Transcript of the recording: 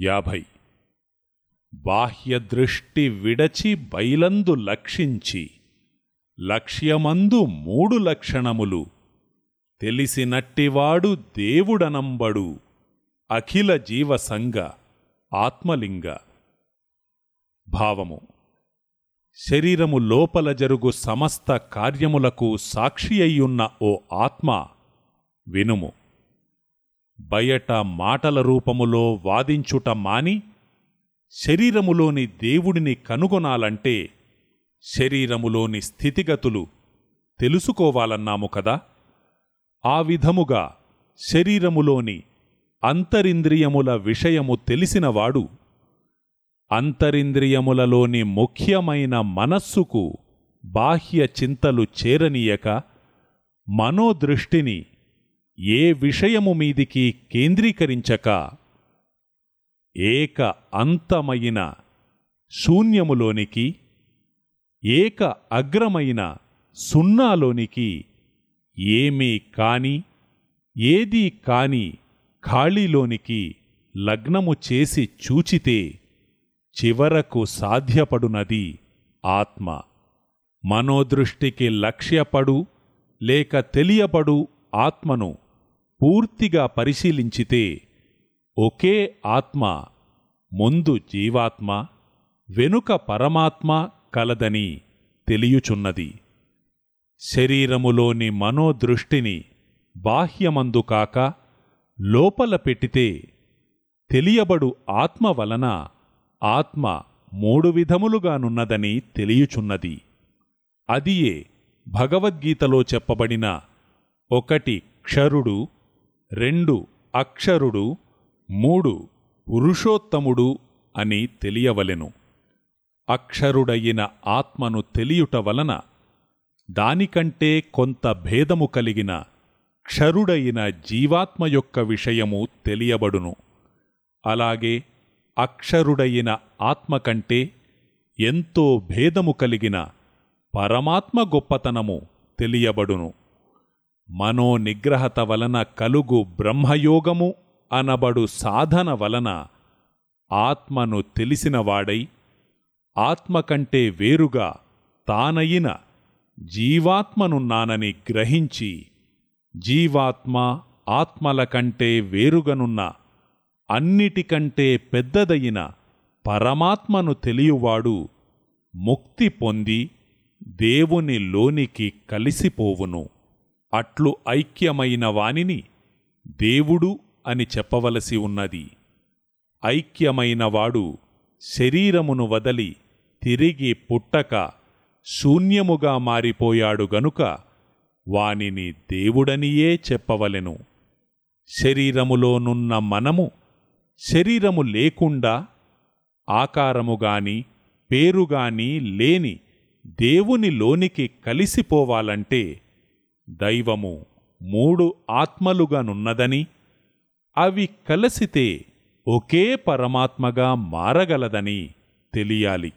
యాభై. బాహ్యదృష్టి విడచి బయలందు లక్షించి లక్ష్యమందు మూడు లక్షణములు. తెలిసినట్టివాడు దేవుడనంబడు అఖిల జీవసంగ ఆత్మలింగ. భావము. శరీరము లోపల జరుగు సమస్త కార్యములకు సాక్షి అయ్యున్న ఓ ఆత్మ వినుము. బయట మాటల రూపములో వాదించుట మాని శరీరములోని దేవుడిని కనుగొనాలంటే శరీరములోని స్థితిగతులు తెలుసుకోవాలన్నాము కదా. ఆ విధముగా శరీరములోని అంతరింద్రియముల విషయము తెలిసినవాడు అంతరింద్రియములలోని ముఖ్యమైన మనస్సుకు బాహ్య చింతలు చేరనీయక మనోదృష్టిని ఏ విషయము మీదికి కేంద్రీకరించక ఏక అంతమైన శూన్యములోనికి ఏక అగ్రమైన సున్నాలోనికి ఏమీ కాని ఏదీ కాని ఖాళీలోనికి లగ్నము చేసి చూచితే చివరకు సాధ్యపడునది ఆత్మ. మనోదృష్టికి లక్ష్యపడు లేక తెలియబడు ఆత్మను పూర్తిగా పరిశీలించితే ఒకే ఆత్మ ముందు జీవాత్మ వెనుక పరమాత్మ కలదని తెలియుచున్నది. శరీరములోని మనోదృష్టిని బాహ్యమందు కాక లోపల పెట్టితే తెలియబడు ఆత్మ వలన ఆత్మ మూడు విధములుగానున్నదని తెలియుచున్నది. అదియే భగవద్గీతలో చెప్పబడిన ఒకటి క్షరుడు రెండు అక్షరుడు మూడు పురుషోత్తముడు అని తెలియవలెను. అక్షరుడయిన ఆత్మను తెలియుట వలన దానికంటే కొంత భేదము కలిగిన క్షరుడైన జీవాత్మ యొక్క విషయము తెలియబడును. అలాగే అక్షరుడయిన ఆత్మ కంటే ఎంతో భేదము కలిగిన పరమాత్మ గొప్పతనము తెలియబడును. మనోనిగ్రహత వలన కలుగు బ్రహ్మయోగము అనబడు సాధన వలన ఆత్మను తెలిసినవాడై ఆత్మ కంటే వేరుగా తానయిన జీవాత్మనున్నానని గ్రహించి జీవాత్మ ఆత్మల కంటే వేరుగనున్న అన్నిటికంటే పెద్దదయిన పరమాత్మను తెలియువాడు ముక్తి పొంది దేవుని లోనికి కలిసిపోవును. అట్లు ఐక్యమైన వానిని దేవుడు అని చెప్పవలసి ఉన్నది. ఐక్యమైనవాడు శరీరమును వదలి తిరిగి పుట్టక శూన్యముగా మారిపోయాడు గనుక వానిని దేవుడనియే చెప్పవలెను. శరీరములోనున్న మనము శరీరము లేకుండా ఆకారముగాని పేరుగాని లేని దేవుని లోనికి కలిసిపోవాలంటే దైవము మూడు ఆత్మలుగానున్నదని అవి కలిసితే ఒకే పరమాత్మగా మారగలదని తెలియాలి.